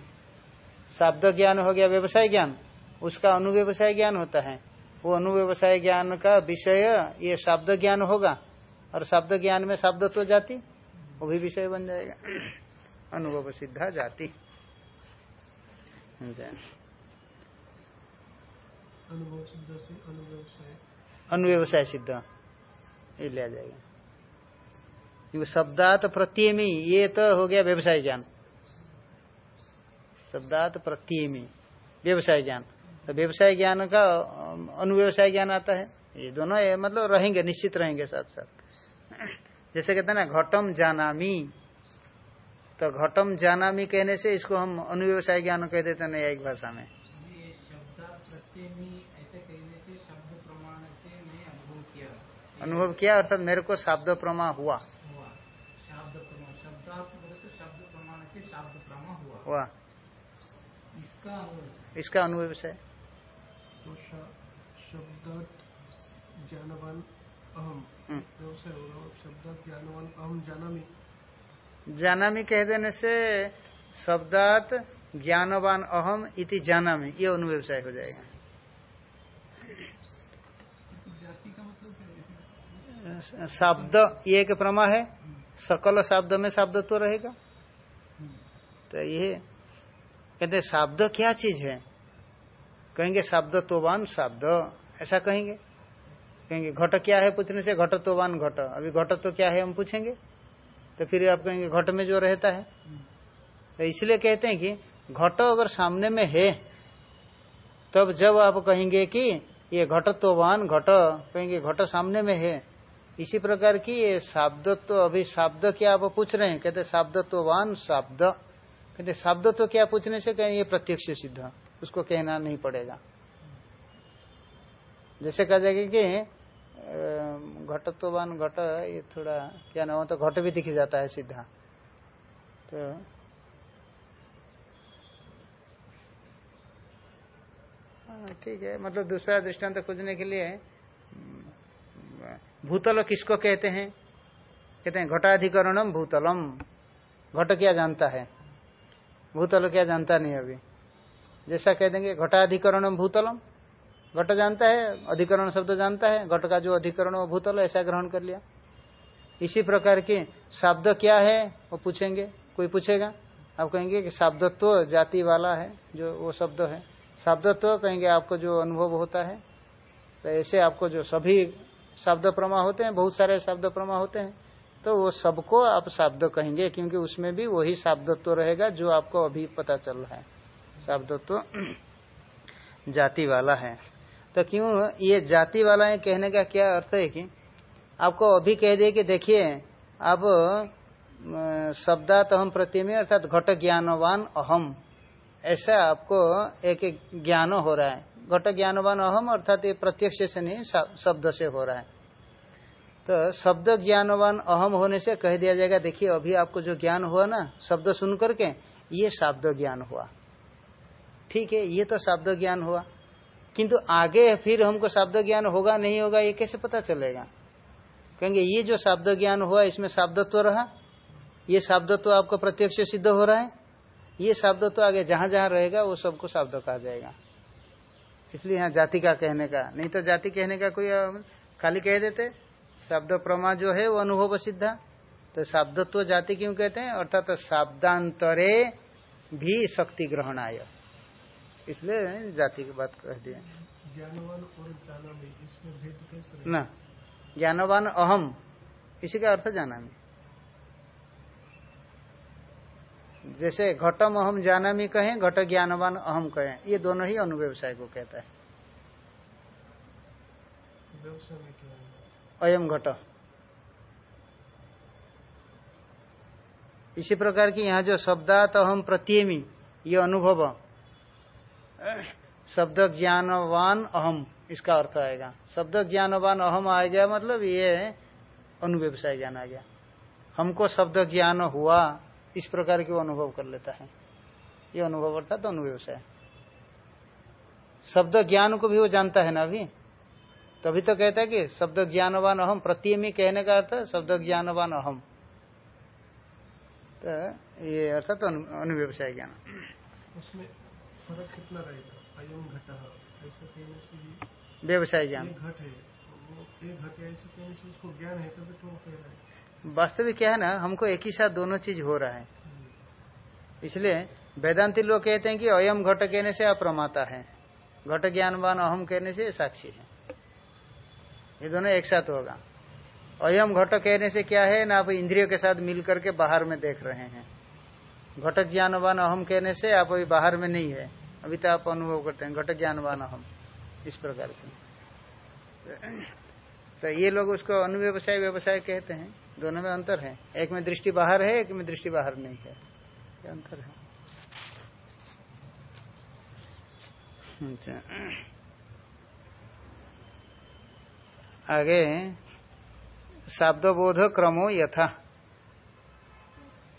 शब्द ज्ञान हो गया व्यवसाय ज्ञान, उसका अनुव्यवसाय ज्ञान होता है। वो अनुव्यवसाय ज्ञान का विषय ये शब्द ज्ञान होगा और शब्द ज्ञान में शब्द तो जाति वो भी विषय बन जाएगा। अनुभव सिद्धा जाति। अनुव्यवसाय सिद्ध। ये लिया जाएगा। क्योंकि शब्दात प्रत्ययमी ये तो हो गया व्यवसाय ज्ञान। शब्दात प्रत्ययमी व्यवसाय ज्ञान। तो व्यवसाय ज्ञान का अनुव्यवसाय ज्ञान आता है। ये दोनों ये मतलब रहेंगे निश्चित रहेंगे साथ साथ। जैसे कहते हैं ना घटम जानामी। तो घटम जानामी कहने से इसको हम अनुव्यवसाय ज्ञान कह देते हैं न्यायिक भाषा में। अनुभव किया। अर्थात मेरे को शब्द प्रमा हुआ। हुआ। इसका इसका अनुव्यवसाय। तो शब्द ज्ञानवान अहम। हम्म। शब्द ज्ञानवान अहम जानामी। जानामी कह देने से शब्दात ज्ञानवान अहम इति जानामी ये अनुव्यवसाय हो जाएगा। शब्द ये एक प्रमा है सकल शब्द में शब्द तो रहेगा। तो ये कहते शब्द क्या चीज़ है? कहेंगे शब्द तोवान शब्द। ऐसा कहेंगे? कहेंगे, घट क्या है? पूछने से, घट तोवान घट। अभी घट तो क्या है, हम पूछेंगे? तो फिर आप कहेंगे, घट में जो रहता है। तो इसलिए कहते हैं कि घट अगर सामने में है, तब जब आप कहेंगे कि ये घट तोवान घट, कहेंगे घट सामने में है, इसी प्रकार की ये शब्द तो अभी शाब्द क्या आप पूछ रहे हैं? कहते शब्द तो कहते शब्द तो क्या पूछने से कहें? ये प्रत्यक्ष सिद्ध उसको कहना नहीं पड़ेगा। जैसे कहा जाएगा कि घटत्वान घट ये थोड़ा क्या ना हो तो घट भी दिख जाता है सीधा। तो हाँ, ठीक है मतलब दूसरा दृष्टांत खोजने के लिए भूतल किसको कहते हैं? कहते हैं घटाधिकरणम भूतलम। घट क्या जानता है? भूतल क्या जानता नहीं अभी? जैसा कह देंगे घटाधिकरणम भूतलम। घट जानता है, अधिकरण शब्द जानता है, घट का जो अधिकरण वो भूतल ऐसा ग्रहण कर लिया। इसी प्रकार की शब्द क्या है, वो पूछेंगे, कोई पूछेगा? आप कहेंगे कि शब्दत्व जाति वाला है, जो वो शब्द है। शब्दत्व कहेंगे, आपको जो अनुभव होता है तो ऐसे आपको जो सभी शब्द प्रमा होते हैं, बहुत सारे शब्द प्रमा होते हैं तो वो सबको आप शब्द कहेंगे, क्योंकि उसमें भी वही शब्दत्व रहेगा जो आपको अभी पता चल रहा है। शब्दत्व जाति वाला है। तो क्यों? ये जाति वाला है, कहने का क्या अर्थ है कि आपको अभी कह दिए कि देखिए आप शब्दात अहम प्रतिमे अर्थात घट ज्ञानवान अहम। ऐसा आपको एक ज्ञान हो रहा है। घट ज्ञानवान अहम अर्थात ये प्रत्यक्ष से नहीं शब्द से हो रहा है। तो शब्द ज्ञानवान अहम होने से कह दिया जाएगा, देखिए, अभी आपको जो ज्ञान हुआ ना, शब्द सुन करके, ये शब्द ज्ञान हुआ। ठीक है, ये तो शब्द ज्ञान हुआ। किंतु आगे फिर हमको शब्द ज्ञान होगा, नहीं होगा, ये कैसे पता चलेगा? कहेंगे, ये जो शब्द ज्ञान हुआ, इसमें शब्दत्व रहा। ये शब्दत्व आपको प्रत्यक्ष सिद्ध हो रहा है। ये शब्द तो आगे जहाँ जहाँ रहेगा, वो सबको शब्द कहा जाएगा। इसलिए यहाँ जाति का कहने का, नहीं तो जाति कहने का कोई खाली कह देते। शब्द प्रमा जो है, वो अनुभव सिद्धा। तो शब्दत्व जाति क्यों कहते हैं? अर्थात शब्दांतरे भी शक्ति ग्रहण आय इसलिए जाति की बात कह दिए ज्ञानवान और इसमें न ज्ञानवान अहम इसी का अर्थ जाना में जैसे घटम अहम जानामी कहें घट ज्ञानवान अहम कहें ये दोनों ही अनुव्यवसाय को कहता है। अयम घट। इसी प्रकार की यहाँ जो शब्दात अहम प्रत्येमी ये अनुभव। शब्द ज्ञानवान अहम, इसका अर्थ आएगा। शब्द ज्ञानवान अहम आ गया मतलब ये अनुव्यवसाय ज्ञान आ गया। हमको शब्द ज्ञान हुआ, इस प्रकार की अनुभव कर लेता है। ये अनुभव अर्थात तो अनुव्यवसाय। शब्द ज्ञान को भी वो जानता है ना अभी? तभी तो कहता है कि शब्द ज्ञानवान अहम प्रतियमी कहने का अर्थ शब्द ज्ञानवान अहम। तो ये अर्थात तो अनुव्यवसाय ज्ञान। फ़र्क कितना रहेगा? अयम घट ऐसा कहने से व्यवसाय ज्ञान। घट है वो एक घट ऐसे कहने से उसको ज्ञान है तभी तो कह रहा है। वास्तविक क्या है ना हमको एक ही साथ दोनों चीज़ हो रहा है। इसलिए वेदांति लोग कहते हैं कि अयम घट कहने से आप प्रमाता है। घट ज्ञानवान अहम कहने से साक्षी है। ये दोनों एक साथ होगा। अयम घट कहने से क्या है ना आप इंद्रियों के साथ मिल करके बाहर में देख रहे हैं। घट ज्ञानवान अहम कहने से आप अभी बाहर में नहीं है। अभी तो आप अनुभव करते हैं, घट ज्ञानवान अहम, इस प्रकार के। तो ये लोग उसको अनुव्यवसाय, व्यवसाय कहते हैं। दोनों में अंतर है। एक में दृष्टि बाहर है, एक में दृष्टि बाहर नहीं है। ये अंतर है। अच्छा। आगे शाब्दबोध क्रमो यथा।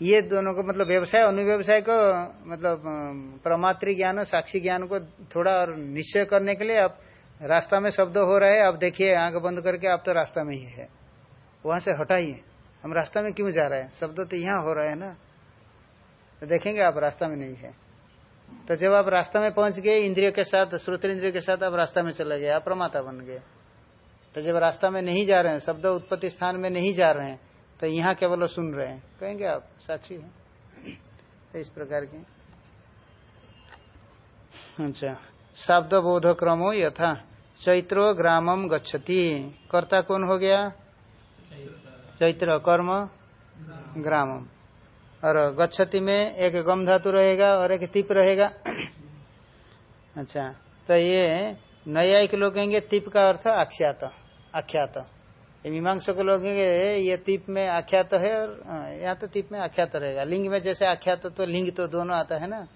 ये दोनों को मतलब व्यवसाय, अनुव्यवसाय को मतलब प्रमात्र ज्ञान, साक्षी ज्ञान को थोड़ा और निश्चय करने के लिए आप रास्ता में शब्द हो रहे हैं। आप देखिए, आँख बंद करके आप तो रास्ता में ही है। वहाँ से हटाइए। हम रास्ता में क्यों जा रहे हैं? शब्द तो यहाँ हो रहा है ना। तो देखेंगे आप रास्ता में नहीं है। तो जब आप रास्ता में पहुँच गए, इंद्रियों के साथ, श्रोत इंद्रियों के साथ आप रास्ता में चले गए, आप प्रमाता बन गए। तो जब रास्ता में नहीं जा रहे हैं, शब्द उत्पत्ति स्थान में नहीं जा रहे हैं तो यहाँ केवल सुन रहे हैं। कहेंगे आप, साक्षी हैं? तो इस प्रकार की। अच्छा। शब्द बोध क्रमो यथा। चैत्रो ग्रामम गच्छति। कर्ता कौन हो गया? चैत्र। कर्म? ग्रामम और गच्छति में एक गम धातु रहेगा और एक तिप रहेगा। अच्छा। तो ये न्यायिक लोग कहेंगे, तिप का अर्थ आख्यात। आख्यात। मीमांस को लोग ये तिप में आख्यात तो है और यहाँ तो तीप में आख्यात तो रहेगा। लिंग में जैसे आख्यात तो लिंग तो दोनों आता है ना?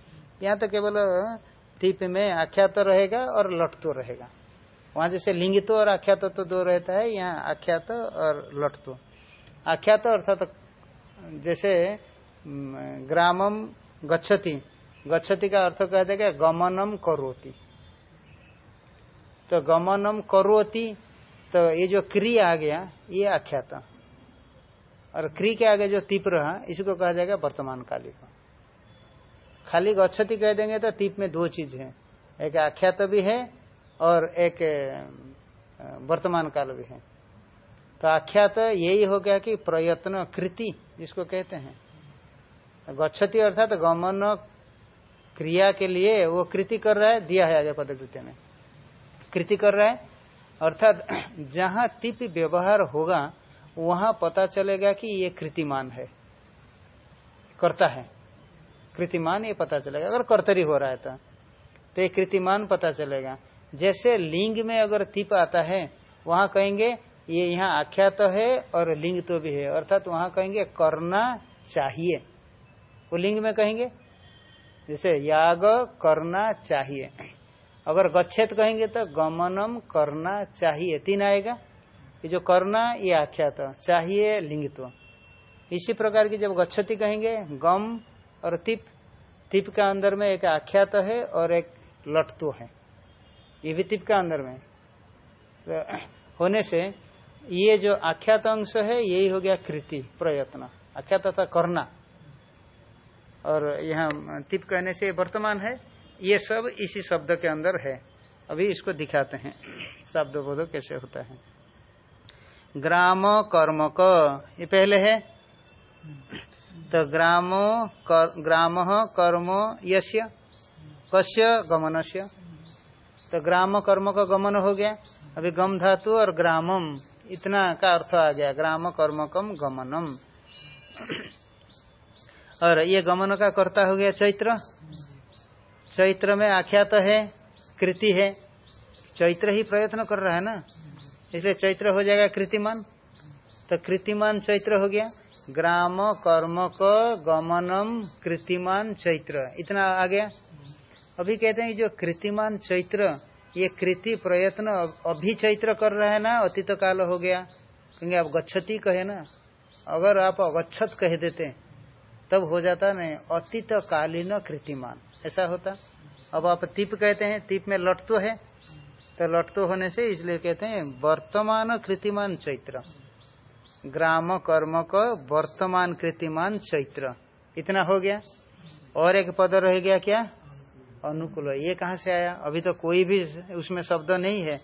यहाँ तो केवल तीप में आख्यात तो रहेगा और लट तो रहेगा। वहाँ जैसे लिंग तो और आख्यात तो दो रहता है, यहाँ आख्यात और लट तो आख्यात अर्थात जैसे ग्रामम गच्छति। गच्छति का अर्थ कह देगा गमनम करोती। तो गमनम करोति तो ये जो क्री आ गया, ये आख्यात। और क्री के आगे जो तीप रहा इसको कहा जाएगा वर्तमान कालिक। खाली गच्छति कह देंगे तो तीप में दो चीज़ है। एक आख्यात भी है और एक वर्तमान काल भी है। तो आख्यात यही हो गया कि प्रयत्न कृति, जिसको कहते हैं। गच्छति अर्थात गमन क्रिया के लिए वो कृति कर रहा है, दिया है आगे पदकृत्य में कृति कर रहा है अर्थात जहाँ तिप व्यवहार होगा, वहाँ पता चलेगा कि ये कृतिमान है, करता है। कृतिमान ये पता चलेगा। अगर कर्तरी हो रहा है तो तो ये कृतिमान पता चलेगा। जैसे लिंग में अगर तिप आता है, वहाँ कहेंगे, ये यहाँ आख्यात तो है और लिंग तो भी है। अर्थात तो वहाँ कहेंगे, करना चाहिए। वो लिंग में कहेंगे, जैसे याग करना चाहिए। अगर गच्छेत कहेंगे तो गमनम करना चाहिए। तीन आएगा। ये जो करना, ये आख्यात। चाहिए लिंगित्व। इसी प्रकार की जब गच्छति कहेंगे, गम और तिप। तिप का अंदर में एक आख्यात है और एक लटतो है। ये भी तिप का अंदर में। तो होने से ये जो आख्यात अंश है, यही हो गया कृति, प्रयत्न। आख्यात था करना। और यहाँ तिप कहने से वर्तमान है। ये सब इसी शब्द के अंदर है। अभी इसको दिखाते हैं। शब्द बोधो कैसे होता है। ग्राम कर्म क ये पहले है। तो ग्रामो कर, ग्राम कर्म यश्य कस्य गमनस्य। तो ग्राम कर्म का गमन हो गया। अभी गम धातु और ग्रामम इतना का अर्थ आ गया। ग्राम कर्म कम गमनम। और ये गमन का कर्ता हो गया चैत्र। चैत्र में आख्यात है, कृति है। चैत्र ही प्रयत्न कर रहा है ना? इसलिए चैत्र हो जाएगा कृतिमान। तो कृतिमान चैत्र हो गया। ग्राम, कर्म क, गमनम, कृतिमान चैत्र इतना आ गया। अभी कहते हैं जो कृतिमान चैत्र ये कृति प्रयत्न अभी चैत्र कर रहा है ना, अतीत काल हो गया। क्योंकि आप गच्छती कहे ना? अगर आप अगछत कह देते तब हो जाता नहीं अतीत कालीन कृतिमान। ऐसा होता। अब आप तिप कहते हैं, तिप में लट तो है तो लट तो होने से इसलिए कहते हैं, वर्तमान कृतिमान चैत्र। ग्राम, कर्म का, वर्तमान कृतिमान चैत्र। इतना हो गया। और एक पद रह गया क्या? अनुकूल। ये कहाँ से आया? अभी तो कोई भी उसमें शब्द नहीं है।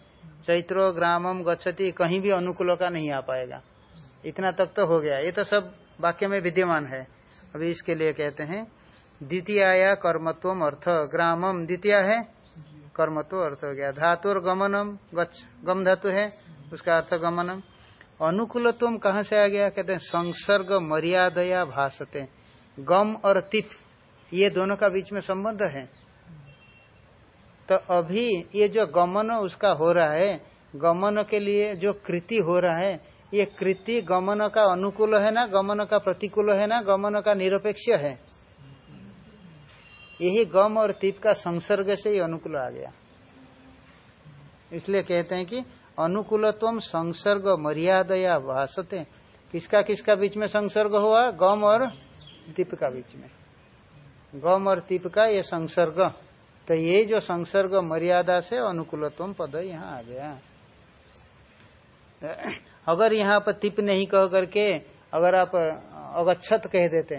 चैत्रो, ग्रामम, गच्छति, कहीं भी अनुकूल का नहीं आ पाएगा। इतना तक तो हो गया। ये तो सब वाक्य में विद्यमान है। अभी इसके लिए कहते हैं द्वितीय कर्मत्व अर्थ, ग्रामम द्वितीय है, कर्मत्व अर्थ हो गया। धातु गमनम गम धातु है, उसका अर्थ गमनम। अनुकूलत्व कहाँ से आ गया? कहते हैं, संसर्ग मर्यादया भाषते गम और तिप, ये दोनों का बीच में संबंध है। तो अभी ये जो गमन उसका हो रहा है, गमन के लिए जो कृति हो रहा है ये कृति गमन का अनुकूल है ना, गमन का प्रतिकूल है ना, गमन का निरपेक्ष है। यही गम और तीप का संसर्ग से ही अनुकूल आ गया। इसलिए कहते हैं कि अनुकूलत्व संसर्ग मर्यादया भाषते किसका किसका बीच में संसर्ग हुआ? गम और तिप का बीच में। गम और तीप का ये संसर्ग। तो ये जो संसर्ग मर्यादा से अनुकूलत्व पद यहाँ आ गया। अगर यहाँ पर तिप नहीं कह करके अगर आप अगछत कह देते,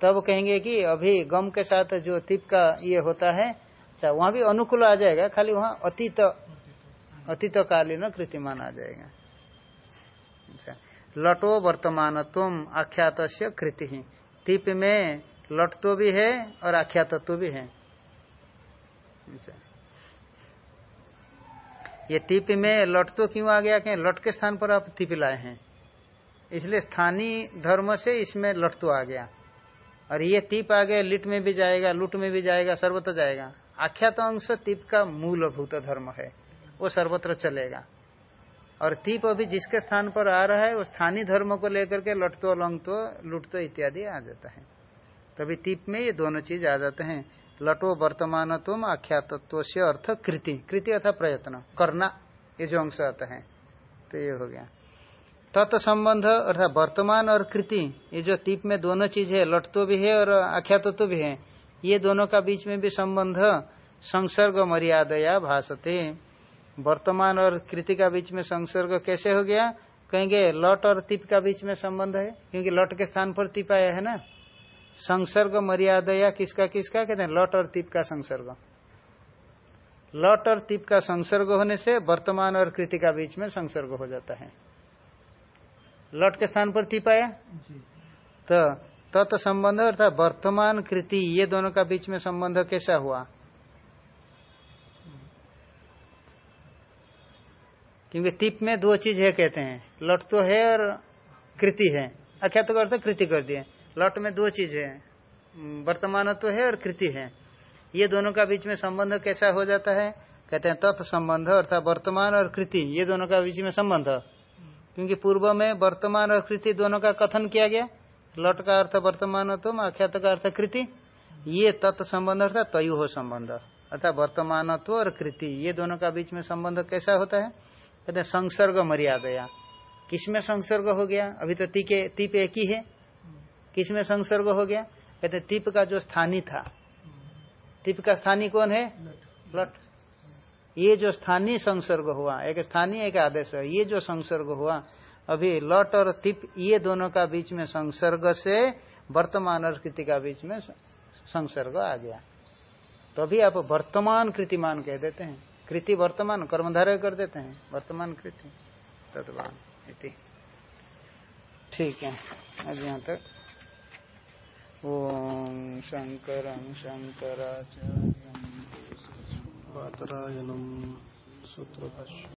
तब कहेंगे कि अभी गम के साथ जो तिप का ये होता है अच्छा वहाँ भी अनुकूल आ जाएगा, खाली वहाँ अतीत अतीत कालीन कृतिमान आ जाएगा। अच्छा लटो वर्तमान तुम आख्यात कृति। ही तिप में लट तो भी है और आख्यातत्व भी है। ये तिप में लट तो क्यों आ गया क्या लट के स्थान पर आप तिप लाए हैं? इसलिए स्थानीय धर्म से इसमें लट तो आ गया। और ये तिप आ गया लिट में भी जाएगा, लुट में भी जाएगा, सर्वत्र जाएगा। आख्यात अंश तिप का मूलभूत धर्म है। वो सर्वत्र चलेगा। और तिप अभी जिसके स्थान पर आ रहा है, वो स्थानीय धर्म को लेकर के लट तो लंग तो लुट तो इत्यादि आ जाता है। तभी तिप में ये दोनों चीज़ आ जाते हैं। लटो वर्तमान तुम आख्यातत्व से अर्थ कृति। कृति अर्थात प्रयत्न, करना, ये जो अंश आता है। तो ये हो गया। तत्संबंध अर्थात वर्तमान और कृति, ये जो तीप में दोनों चीज़ है, लटतो भी है और आख्यातत्व भी है, ये दोनों का बीच में भी संबंध संसर्ग मर्यादया भाषते वर्तमान और कृति का बीच में संसर्ग कैसे हो गया? कहेंगे लट और तिप का बीच में संबंध है, क्योंकि लट के स्थान पर तिप आया है ना? संसर्ग मर्यादया किसका किसका? कहते हैं लट और तिप का संसर्ग। लट और तिप का संसर्ग होने से वर्तमान और कृति का बीच में संसर्ग हो जाता है। लट के स्थान पर तिप आया? तो तत् संबंध अर्थात वर्तमान कृति ये दोनों का बीच में संबंध कैसा हुआ? क्योंकि तिप में दो चीज़ है कहते हैं। लट तो है और कृति है। अख्यात तो अर्थ कृति कर दिए। लट में दो चीज़ है। वर्तमान तो है और कृति है। ये दोनों का बीच में संबंध कैसा हो जाता है? कहते हैं तत् संबंध अर्थात वर्तमान और कृति, ये दोनों का बीच में संबंध। क्योंकि पूर्व में वर्तमान और कृति दोनों का कथन किया गया। लट का अर्थ वर्तमान तो आख्यात का अर्थ कृति। ये तत् संबंध अर्थात तयु हो संबंध। अर्थात वर्तमान और कृति, ये दोनों का बीच में संबंध कैसा होता है? कहते हैं संसर्ग मर्यादया। किसमें संसर्ग हो गया? अभी तो तीके तीप एक ही है। किसमें संसर्ग हो गया? कहते तिप का जो स्थानीय था। तिप का स्थानीय कौन है? लट ये जो स्थानीय संसर्ग हुआ, एक स्थानीय एक आदेश है, ये जो संसर्ग हुआ, अभी लट और तिप, ये दोनों का बीच में संसर्ग से, वर्तमान और कृति का बीच में संसर्ग आ गया। तो अभी आप वर्तमान कृतिमान कह देते हैं। कृति वर्तमान, कर्मधारय कर देते हैं। वर्तमान कृति तत्वान ठीक है, अब यहाँ तक। ॐ शङ्करं शङ्कराचार्यं वातरायणं सूत्रभाष्य